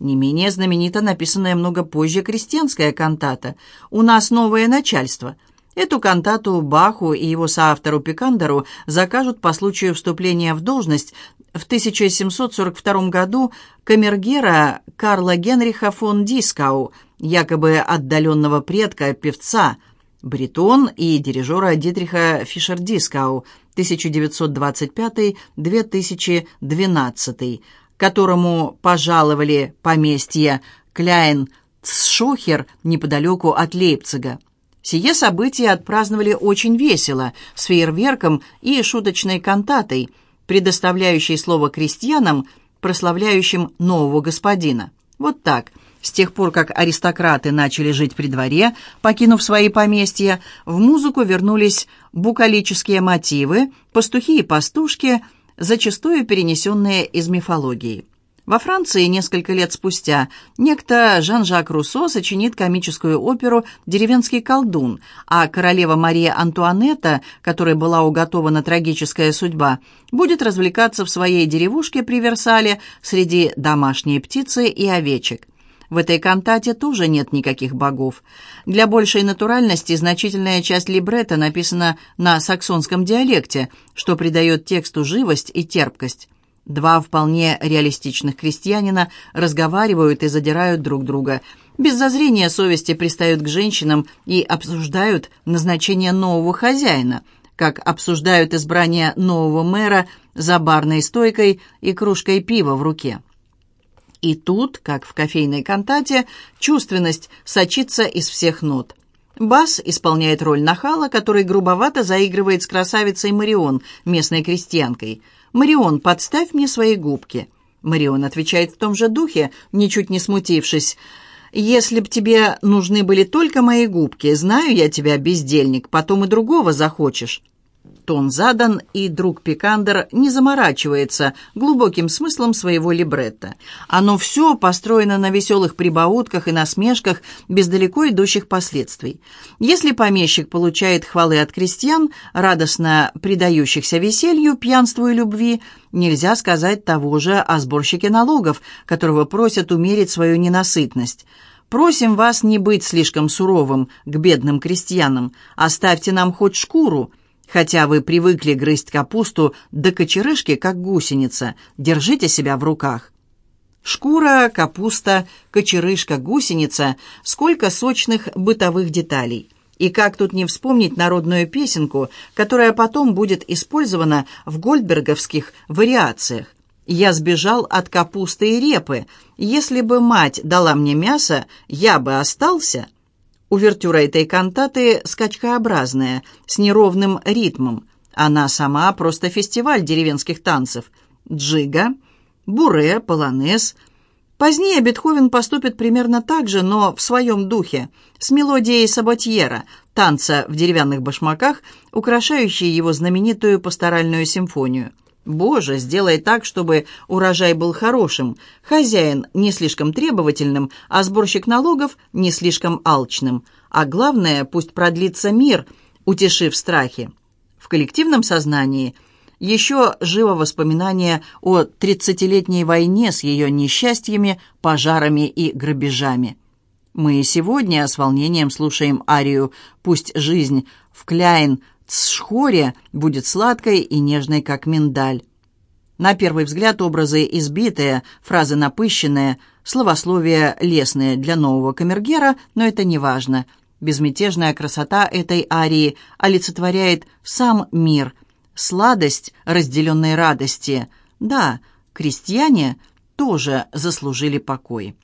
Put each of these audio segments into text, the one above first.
Не менее знаменита написанная много позже крестьянская кантата «У нас новое начальство». Эту кантату Баху и его соавтору Пикандеру закажут по случаю вступления в должность в 1742 году камергера Карла Генриха фон Дискау, якобы отдаленного предка певца, бритон и дирижера Дитриха Фишер-Дискау 1925-2012, которому пожаловали поместье Кляйн Цшохер неподалеку от Лейпцига. Сие событие отпраздновали очень весело, с фейерверком и шуточной кантатой, предоставляющей слово крестьянам, прославляющим нового господина. Вот так. С тех пор, как аристократы начали жить при дворе, покинув свои поместья, в музыку вернулись букалические мотивы, пастухи и пастушки – зачастую перенесенные из мифологии. Во Франции несколько лет спустя некто Жан-Жак Руссо сочинит комическую оперу «Деревенский колдун», а королева Мария Антуанетта, которой была уготована трагическая судьба, будет развлекаться в своей деревушке при Версале среди домашней птицы и овечек. В этой кантате тоже нет никаких богов. Для большей натуральности значительная часть либретто написана на саксонском диалекте, что придает тексту живость и терпкость. Два вполне реалистичных крестьянина разговаривают и задирают друг друга. Без зазрения совести пристают к женщинам и обсуждают назначение нового хозяина, как обсуждают избрание нового мэра за барной стойкой и кружкой пива в руке. И тут, как в кофейной кантате, чувственность сочится из всех нот. Бас исполняет роль нахала, который грубовато заигрывает с красавицей Марион, местной крестьянкой. «Марион, подставь мне свои губки». Марион отвечает в том же духе, ничуть не смутившись. «Если б тебе нужны были только мои губки, знаю я тебя, бездельник, потом и другого захочешь». Тон задан, и друг Пикандер не заморачивается глубоким смыслом своего либретто. Оно все построено на веселых прибаутках и насмешках без далеко идущих последствий. Если помещик получает хвалы от крестьян, радостно предающихся веселью, пьянству и любви, нельзя сказать того же о сборщике налогов, которого просят умерить свою ненасытность. Просим вас не быть слишком суровым к бедным крестьянам. Оставьте нам хоть шкуру, Хотя вы привыкли грызть капусту до кочерышки, как гусеница, держите себя в руках. Шкура, капуста, кочерышка, гусеница – сколько сочных бытовых деталей. И как тут не вспомнить народную песенку, которая потом будет использована в гольдберговских вариациях. «Я сбежал от капусты и репы. Если бы мать дала мне мясо, я бы остался». Увертюра этой кантаты скачкообразная, с неровным ритмом. Она сама просто фестиваль деревенских танцев. Джига, буре, полонез. Позднее Бетховен поступит примерно так же, но в своем духе, с мелодией Саботьера, танца в деревянных башмаках, украшающей его знаменитую пасторальную симфонию – Боже, сделай так, чтобы урожай был хорошим, хозяин не слишком требовательным, а сборщик налогов не слишком алчным. А главное, пусть продлится мир, утешив страхи. В коллективном сознании еще живо воспоминание о тридцатилетней войне с ее несчастьями, пожарами и грабежами. Мы и сегодня с волнением слушаем арию «Пусть жизнь в Кляйн Цшхоре будет сладкой и нежной, как миндаль. На первый взгляд образы избитые, фразы напыщенные, словословие лесное для нового камергера, но это не важно. Безмятежная красота этой арии олицетворяет сам мир, сладость разделенной радости. Да, крестьяне тоже заслужили покой.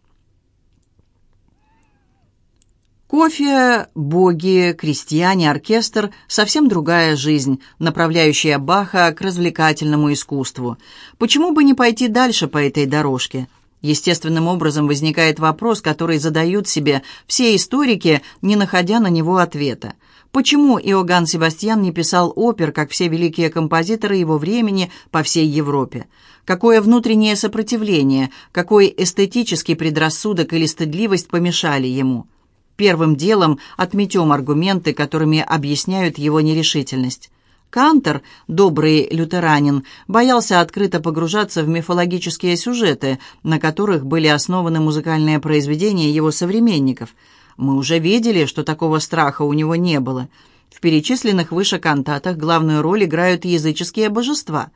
Кофе, боги, крестьяне, оркестр – совсем другая жизнь, направляющая Баха к развлекательному искусству. Почему бы не пойти дальше по этой дорожке? Естественным образом возникает вопрос, который задают себе все историки, не находя на него ответа. Почему Иоганн Себастьян не писал опер, как все великие композиторы его времени по всей Европе? Какое внутреннее сопротивление, какой эстетический предрассудок или стыдливость помешали ему? Первым делом отметем аргументы, которыми объясняют его нерешительность. Кантер, добрый лютеранин, боялся открыто погружаться в мифологические сюжеты, на которых были основаны музыкальные произведения его современников. Мы уже видели, что такого страха у него не было. В перечисленных выше кантатах главную роль играют языческие божества.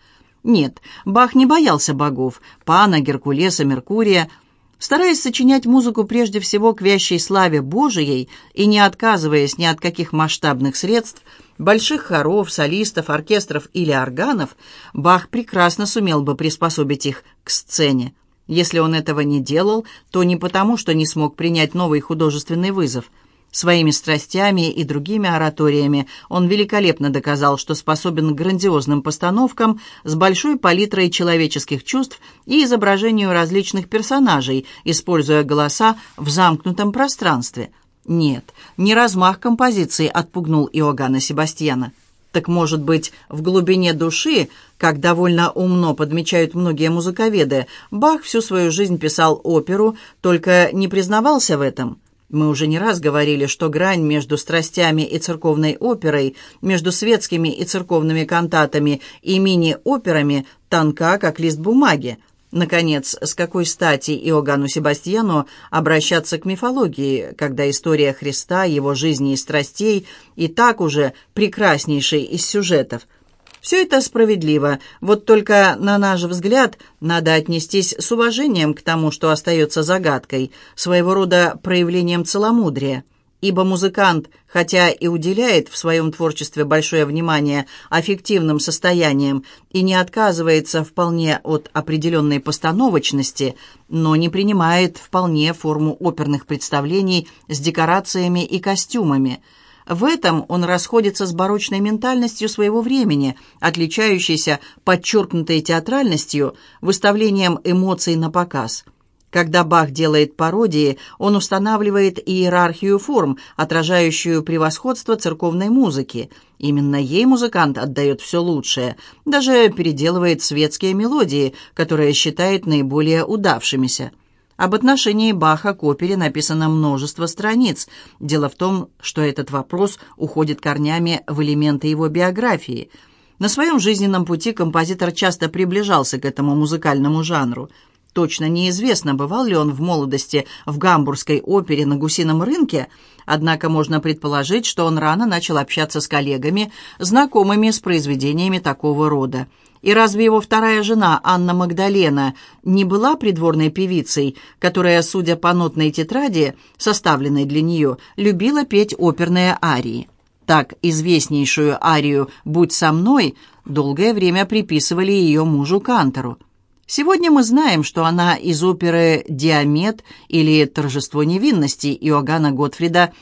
Нет, Бах не боялся богов, Пана, Геркулеса, Меркурия – Стараясь сочинять музыку прежде всего к вящей славе Божией и не отказываясь ни от каких масштабных средств, больших хоров, солистов, оркестров или органов, Бах прекрасно сумел бы приспособить их к сцене. Если он этого не делал, то не потому, что не смог принять новый художественный вызов – Своими страстями и другими ораториями он великолепно доказал, что способен к грандиозным постановкам с большой палитрой человеческих чувств и изображению различных персонажей, используя голоса в замкнутом пространстве. Нет, не размах композиции отпугнул Иоганна Себастьяна. Так, может быть, в глубине души, как довольно умно подмечают многие музыковеды, Бах всю свою жизнь писал оперу, только не признавался в этом – мы уже не раз говорили, что грань между страстями и церковной оперой, между светскими и церковными кантатами и мини-операми тонка, как лист бумаги. Наконец, с какой стати Иоганну Себастьяну обращаться к мифологии, когда история Христа, его жизни и страстей и так уже прекраснейший из сюжетов – все это справедливо, вот только, на наш взгляд, надо отнестись с уважением к тому, что остается загадкой, своего рода проявлением целомудрия. Ибо музыкант, хотя и уделяет в своем творчестве большое внимание аффективным состояниям и не отказывается вполне от определенной постановочности, но не принимает вполне форму оперных представлений с декорациями и костюмами – в этом он расходится с барочной ментальностью своего времени, отличающейся подчеркнутой театральностью, выставлением эмоций на показ. Когда Бах делает пародии, он устанавливает иерархию форм, отражающую превосходство церковной музыки. Именно ей музыкант отдает все лучшее, даже переделывает светские мелодии, которые считает наиболее удавшимися. Об отношении Баха к опере написано множество страниц. Дело в том, что этот вопрос уходит корнями в элементы его биографии. На своем жизненном пути композитор часто приближался к этому музыкальному жанру. Точно неизвестно, бывал ли он в молодости в гамбургской опере на гусином рынке, однако можно предположить, что он рано начал общаться с коллегами, знакомыми с произведениями такого рода. И разве его вторая жена, Анна Магдалена, не была придворной певицей, которая, судя по нотной тетради, составленной для нее, любила петь оперные арии? Так, известнейшую арию «Будь со мной» долгое время приписывали ее мужу Кантору. Сегодня мы знаем, что она из оперы «Диамет» или «Торжество невинности» Иоганна Готфрида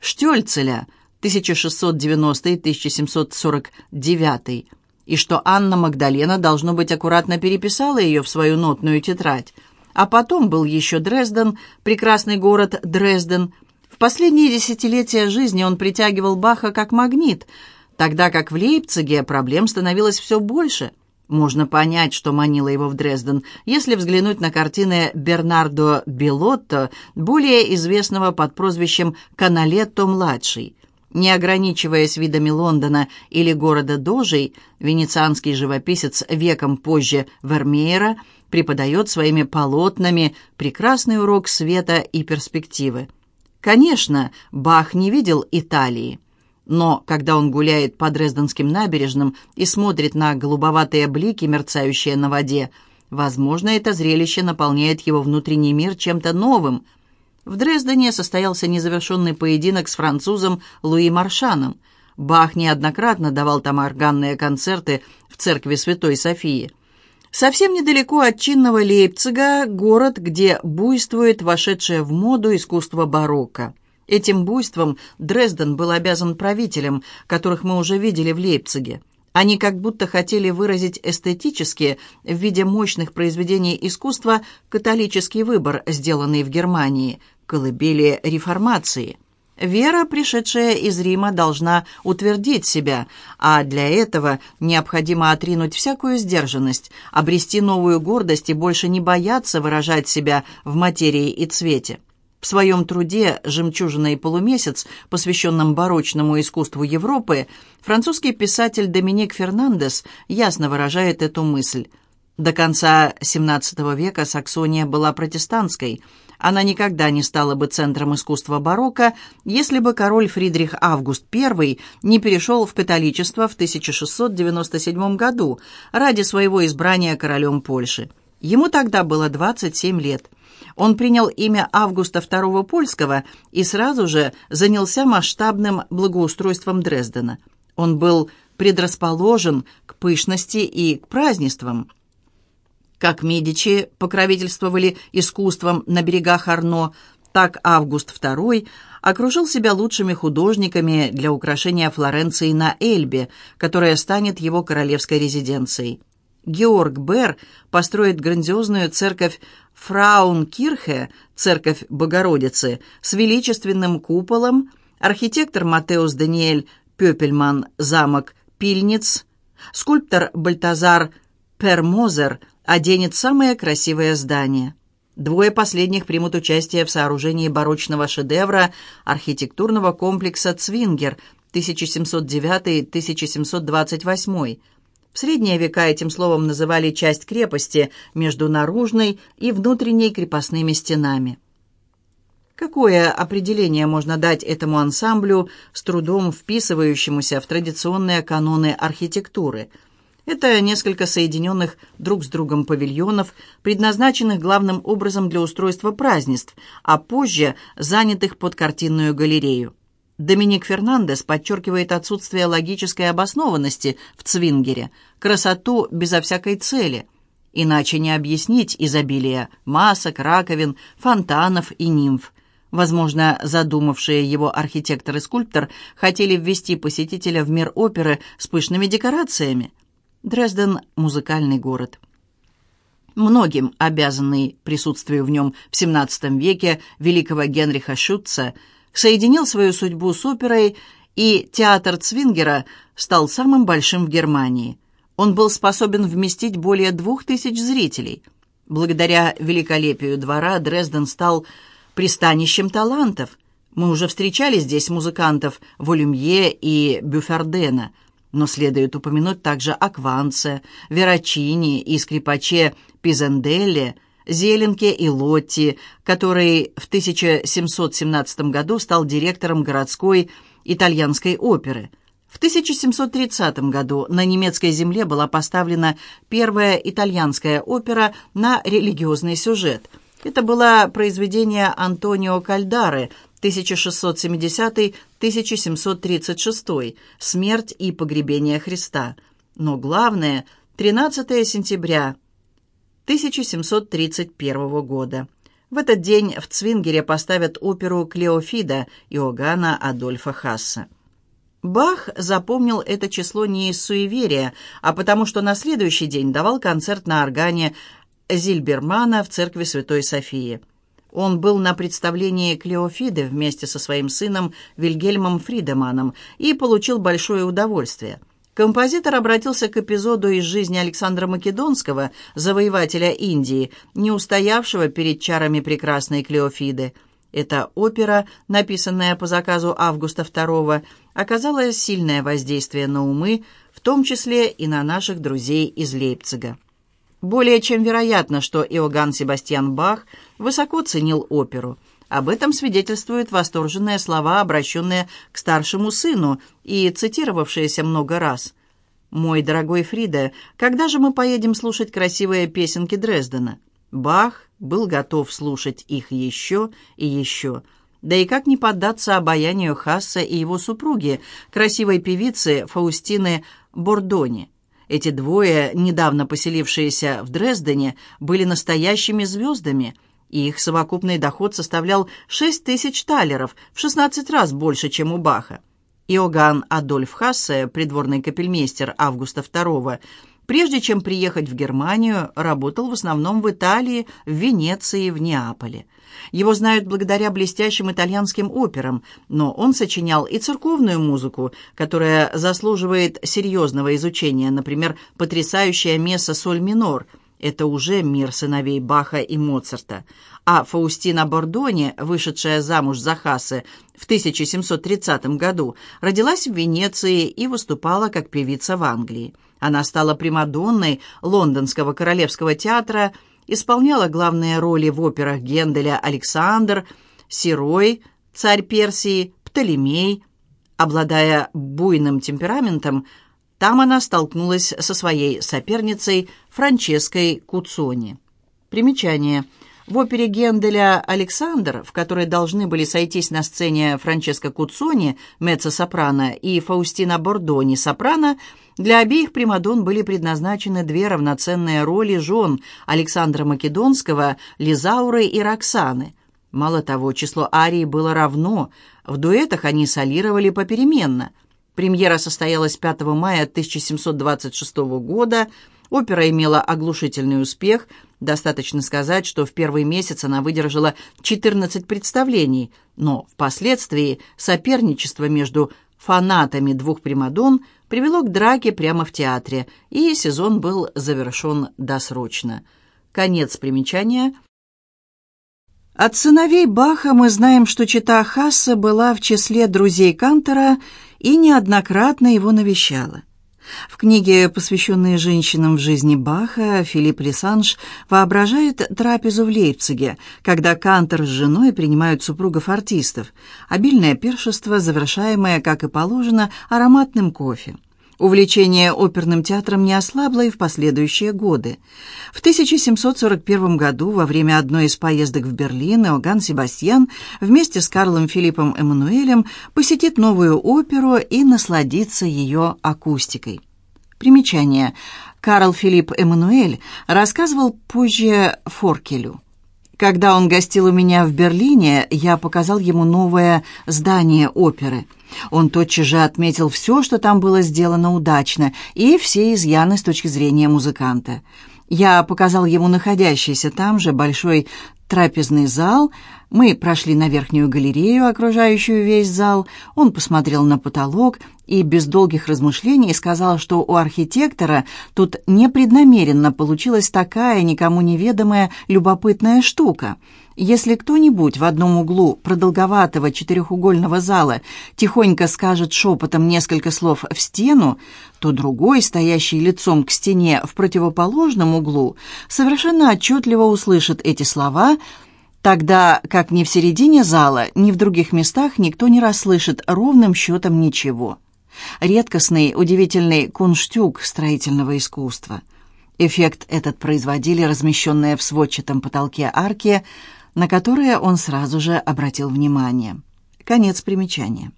Штёльцеля 1690-1749 и что Анна Магдалена, должно быть, аккуратно переписала ее в свою нотную тетрадь. А потом был еще Дрезден, прекрасный город Дрезден. В последние десятилетия жизни он притягивал Баха как магнит, тогда как в Лейпциге проблем становилось все больше. Можно понять, что манило его в Дрезден, если взглянуть на картины Бернардо Белотто, более известного под прозвищем «Каналетто-младший». Не ограничиваясь видами Лондона или города Дожей, венецианский живописец веком позже Вермеера преподает своими полотнами прекрасный урок света и перспективы. Конечно, Бах не видел Италии, но когда он гуляет по Дрезденским набережным и смотрит на голубоватые блики, мерцающие на воде, возможно, это зрелище наполняет его внутренний мир чем-то новым – в Дрездене состоялся незавершенный поединок с французом Луи Маршаном. Бах неоднократно давал там органные концерты в церкви Святой Софии. Совсем недалеко от чинного Лейпцига город, где буйствует вошедшее в моду искусство барокко. Этим буйством Дрезден был обязан правителям, которых мы уже видели в Лейпциге. Они как будто хотели выразить эстетически, в виде мощных произведений искусства, католический выбор, сделанный в Германии, колыбели реформации. Вера, пришедшая из Рима, должна утвердить себя, а для этого необходимо отринуть всякую сдержанность, обрести новую гордость и больше не бояться выражать себя в материи и цвете. В своем труде «Жемчужина и полумесяц», посвященном барочному искусству Европы, французский писатель Доминик Фернандес ясно выражает эту мысль. До конца XVII века Саксония была протестантской. Она никогда не стала бы центром искусства барокко, если бы король Фридрих Август I не перешел в католичество в 1697 году ради своего избрания королем Польши. Ему тогда было 27 лет. Он принял имя Августа II Польского и сразу же занялся масштабным благоустройством Дрездена. Он был предрасположен к пышности и к празднествам. Как Медичи покровительствовали искусством на берегах Арно, так Август II окружил себя лучшими художниками для украшения Флоренции на Эльбе, которая станет его королевской резиденцией. Георг Бер построит грандиозную церковь Фраункирхе, церковь Богородицы, с величественным куполом, архитектор Матеус Даниэль Пёпельман, замок Пильниц, скульптор Бальтазар Пермозер оденет самое красивое здание. Двое последних примут участие в сооружении барочного шедевра архитектурного комплекса «Цвингер» 1709-1728 в средние века этим словом называли часть крепости между наружной и внутренней крепостными стенами. Какое определение можно дать этому ансамблю, с трудом вписывающемуся в традиционные каноны архитектуры? Это несколько соединенных друг с другом павильонов, предназначенных главным образом для устройства празднеств, а позже занятых под картинную галерею. Доминик Фернандес подчеркивает отсутствие логической обоснованности в Цвингере, красоту безо всякой цели. Иначе не объяснить изобилие масок, раковин, фонтанов и нимф. Возможно, задумавшие его архитектор и скульптор хотели ввести посетителя в мир оперы с пышными декорациями. Дрезден – музыкальный город. Многим обязанный присутствию в нем в XVII веке великого Генриха Шутца – соединил свою судьбу с оперой, и театр Цвингера стал самым большим в Германии. Он был способен вместить более двух тысяч зрителей. Благодаря великолепию двора Дрезден стал пристанищем талантов. Мы уже встречали здесь музыкантов Волюмье и Бюфердена, но следует упомянуть также о Кванце, Верачини и скрипаче Пизенделле – Зеленке и Лотти, который в 1717 году стал директором городской итальянской оперы. В 1730 году на немецкой земле была поставлена первая итальянская опера на религиозный сюжет. Это было произведение Антонио Кальдары 1670-1736 «Смерть и погребение Христа». Но главное, 13 сентября 1731 года. В этот день в Цвингере поставят оперу «Клеофида» Иоганна Адольфа Хасса. Бах запомнил это число не из суеверия, а потому что на следующий день давал концерт на органе Зильбермана в церкви Святой Софии. Он был на представлении Клеофиды вместе со своим сыном Вильгельмом Фридеманом и получил большое удовольствие – Композитор обратился к эпизоду из жизни Александра Македонского, завоевателя Индии, не устоявшего перед чарами прекрасной Клеофиды. Эта опера, написанная по заказу Августа II, оказала сильное воздействие на умы, в том числе и на наших друзей из Лейпцига. Более чем вероятно, что Иоганн Себастьян Бах высоко ценил оперу – об этом свидетельствуют восторженные слова, обращенные к старшему сыну и цитировавшиеся много раз. «Мой дорогой Фрида, когда же мы поедем слушать красивые песенки Дрездена?» Бах был готов слушать их еще и еще. Да и как не поддаться обаянию Хасса и его супруги, красивой певицы Фаустины Бордони. Эти двое, недавно поселившиеся в Дрездене, были настоящими звездами – и их совокупный доход составлял 6 тысяч талеров, в 16 раз больше, чем у Баха. Иоганн Адольф Хассе, придворный капельмейстер Августа II, прежде чем приехать в Германию, работал в основном в Италии, в Венеции, в Неаполе. Его знают благодаря блестящим итальянским операм, но он сочинял и церковную музыку, которая заслуживает серьезного изучения, например, потрясающая месса «Соль минор», Это уже мир сыновей Баха и Моцарта. А Фаустина Бордони, вышедшая замуж за Хассе в 1730 году, родилась в Венеции и выступала как певица в Англии. Она стала примадонной Лондонского королевского театра, исполняла главные роли в операх Генделя «Александр», «Сирой», «Царь Персии», «Птолемей». Обладая буйным темпераментом, там она столкнулась со своей соперницей Франческой Куцони. Примечание. В опере Генделя «Александр», в которой должны были сойтись на сцене Франческо Куцони, меццо-сопрано, и Фаустина Бордони, сопрано, для обеих примадон были предназначены две равноценные роли жен Александра Македонского, Лизауры и Роксаны. Мало того, число арий было равно, в дуэтах они солировали попеременно – Премьера состоялась 5 мая 1726 года. Опера имела оглушительный успех. Достаточно сказать, что в первый месяц она выдержала 14 представлений, но впоследствии соперничество между фанатами двух примадон привело к драке прямо в театре, и сезон был завершен досрочно. Конец примечания. От сыновей Баха мы знаем, что чита Хасса была в числе друзей Кантера и неоднократно его навещала. В книге, посвященной женщинам в жизни Баха, Филипп Лисанж воображает трапезу в Лейпциге, когда Кантер с женой принимают супругов артистов, обильное пиршество, завершаемое, как и положено, ароматным кофе. Увлечение оперным театром не ослабло и в последующие годы. В 1741 году, во время одной из поездок в Берлин, Иоганн Себастьян вместе с Карлом Филиппом Эммануэлем посетит новую оперу и насладится ее акустикой. Примечание. Карл Филипп Эммануэль рассказывал позже Форкелю. Когда он гостил у меня в Берлине, я показал ему новое здание оперы. Он тотчас же отметил все, что там было сделано удачно, и все изъяны с точки зрения музыканта. Я показал ему находящийся там же большой трапезный зал. Мы прошли на верхнюю галерею, окружающую весь зал. Он посмотрел на потолок и без долгих размышлений сказал, что у архитектора тут непреднамеренно получилась такая никому неведомая любопытная штука. Если кто-нибудь в одном углу продолговатого четырехугольного зала тихонько скажет шепотом несколько слов в стену, то другой, стоящий лицом к стене в противоположном углу, совершенно отчетливо услышит эти слова, тогда как ни в середине зала, ни в других местах никто не расслышит ровным счетом ничего. Редкостный, удивительный кунштюк строительного искусства. Эффект этот производили размещенные в сводчатом потолке арки, на которые он сразу же обратил внимание. Конец примечания.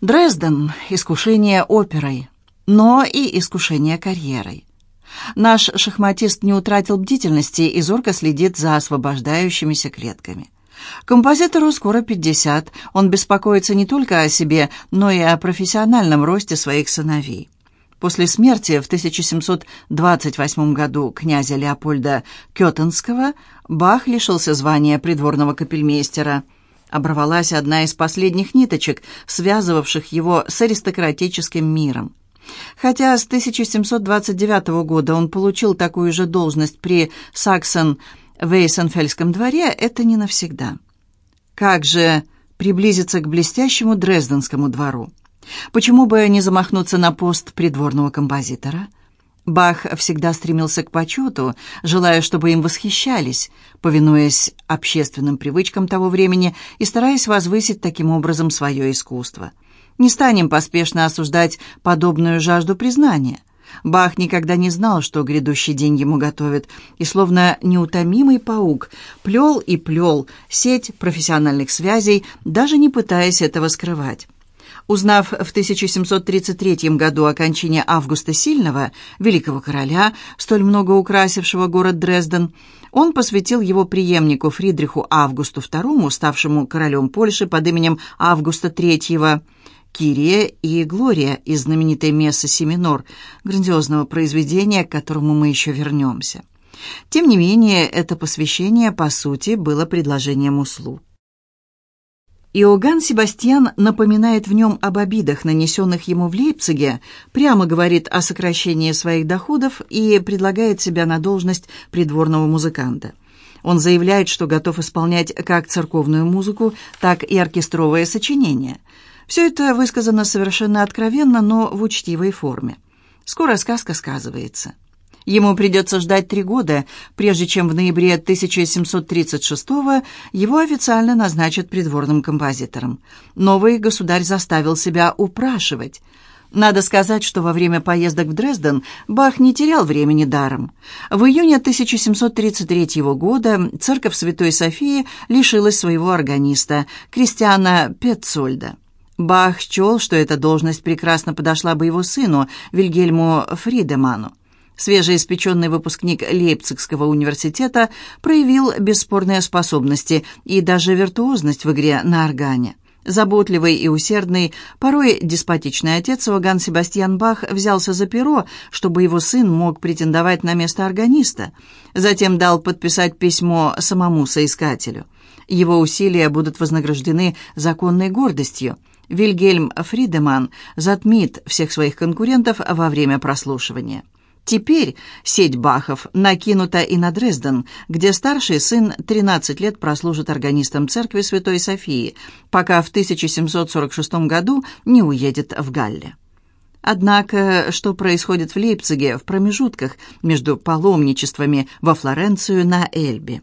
Дрезден – искушение оперой, но и искушение карьерой. Наш шахматист не утратил бдительности и зорко следит за освобождающимися клетками. Композитору скоро 50, он беспокоится не только о себе, но и о профессиональном росте своих сыновей. После смерти в 1728 году князя Леопольда Кётенского Бах лишился звания придворного капельмейстера. Оборвалась одна из последних ниточек, связывавших его с аристократическим миром. Хотя с 1729 года он получил такую же должность при Саксон-Вейсенфельском дворе, это не навсегда. Как же приблизиться к блестящему Дрезденскому двору? Почему бы не замахнуться на пост придворного композитора? Бах всегда стремился к почету, желая, чтобы им восхищались, повинуясь общественным привычкам того времени и стараясь возвысить таким образом свое искусство. Не станем поспешно осуждать подобную жажду признания. Бах никогда не знал, что грядущий день ему готовит, и словно неутомимый паук плел и плел сеть профессиональных связей, даже не пытаясь этого скрывать. Узнав в 1733 году о кончине Августа Сильного, великого короля, столь много украсившего город Дрезден, он посвятил его преемнику Фридриху Августу II, ставшему королем Польши под именем Августа III, Кирия и Глория из знаменитой мессы Семинор, грандиозного произведения, к которому мы еще вернемся. Тем не менее, это посвящение, по сути, было предложением услуг. Иоганн Себастьян напоминает в нем об обидах, нанесенных ему в Лейпциге, прямо говорит о сокращении своих доходов и предлагает себя на должность придворного музыканта. Он заявляет, что готов исполнять как церковную музыку, так и оркестровые сочинения. Все это высказано совершенно откровенно, но в учтивой форме. Скоро сказка сказывается. Ему придется ждать три года, прежде чем в ноябре 1736 его официально назначат придворным композитором. Новый государь заставил себя упрашивать. Надо сказать, что во время поездок в Дрезден Бах не терял времени даром. В июне 1733 года церковь Святой Софии лишилась своего органиста, Кристиана Петцольда. Бах счел, что эта должность прекрасно подошла бы его сыну, Вильгельму Фридеману. Свежеиспеченный выпускник Лейпцигского университета проявил бесспорные способности и даже виртуозность в игре на органе. Заботливый и усердный, порой деспотичный отец Иоганн Себастьян Бах взялся за перо, чтобы его сын мог претендовать на место органиста. Затем дал подписать письмо самому соискателю. Его усилия будут вознаграждены законной гордостью. Вильгельм Фридеман затмит всех своих конкурентов во время прослушивания. Теперь сеть Бахов накинута и на Дрезден, где старший сын 13 лет прослужит органистом церкви Святой Софии, пока в 1746 году не уедет в Галле. Однако, что происходит в Лейпциге в промежутках между паломничествами во Флоренцию на Эльбе?